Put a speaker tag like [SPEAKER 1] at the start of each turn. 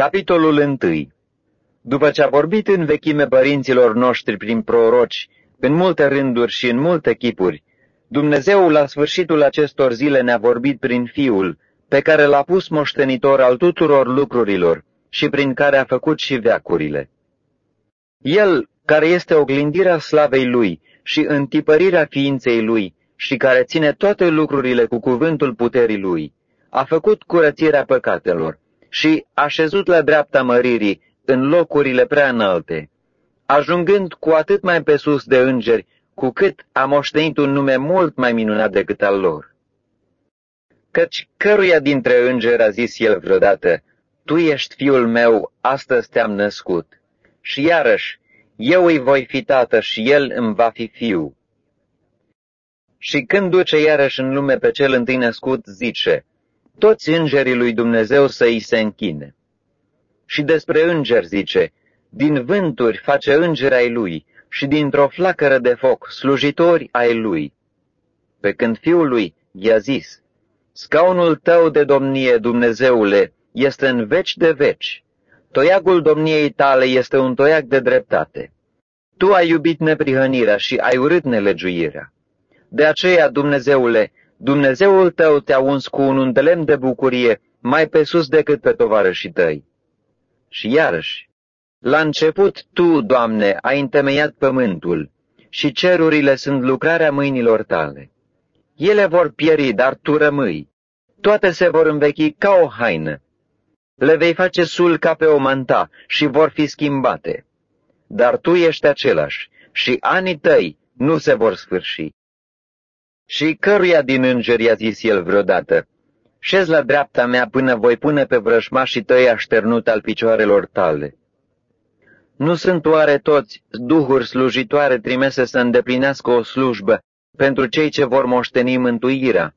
[SPEAKER 1] Capitolul 1 După ce a vorbit în vechime părinților noștri prin proroci, în multe rânduri și în multe chipuri, Dumnezeu la sfârșitul acestor zile ne-a vorbit prin Fiul, pe care l-a pus moștenitor al tuturor lucrurilor și prin care a făcut și veacurile. El, care este oglindirea slavei Lui și întipărirea ființei Lui și care ține toate lucrurile cu cuvântul puterii Lui, a făcut curățirea păcatelor și a șezut la dreapta măririi în locurile prea înalte, ajungând cu atât mai pe sus de îngeri, cu cât a moștenit un nume mult mai minunat decât al lor. Căci căruia dintre îngeri a zis el vreodată, Tu ești fiul meu, astăzi te-am născut. Și iarăși, eu îi voi fi tată și el îmi va fi fiu. Și când duce iarăși în lume pe cel întâi născut, zice, toți îngerii lui Dumnezeu să îi se închine. Și despre înger zice, din vânturi face îngeri ai lui și dintr-o flacără de foc slujitori ai lui. Pe când fiul lui i-a zis, scaunul tău de domnie, Dumnezeule, este în veci de veci. Toiagul domniei tale este un toiag de dreptate. Tu ai iubit neprihănirea și ai urât nelegiuirea. De aceea, Dumnezeule, Dumnezeul tău te-a uns cu un undelem de bucurie mai pe sus decât pe tovarășii tăi. Și iarăși, la început Tu, Doamne, ai întemeiat pământul și cerurile sunt lucrarea mâinilor Tale. Ele vor pieri, dar Tu rămâi. Toate se vor învechi ca o haină. Le vei face sul ca pe o manta și vor fi schimbate. Dar Tu ești același și anii Tăi nu se vor sfârși. Și căruia din îngeri a zis el vreodată, Șez la dreapta mea până voi pune pe vrăjmașii tăi așternut al picioarelor tale. Nu sunt oare toți duhuri slujitoare trimise să îndeplinească o slujbă pentru cei ce vor moșteni mântuirea?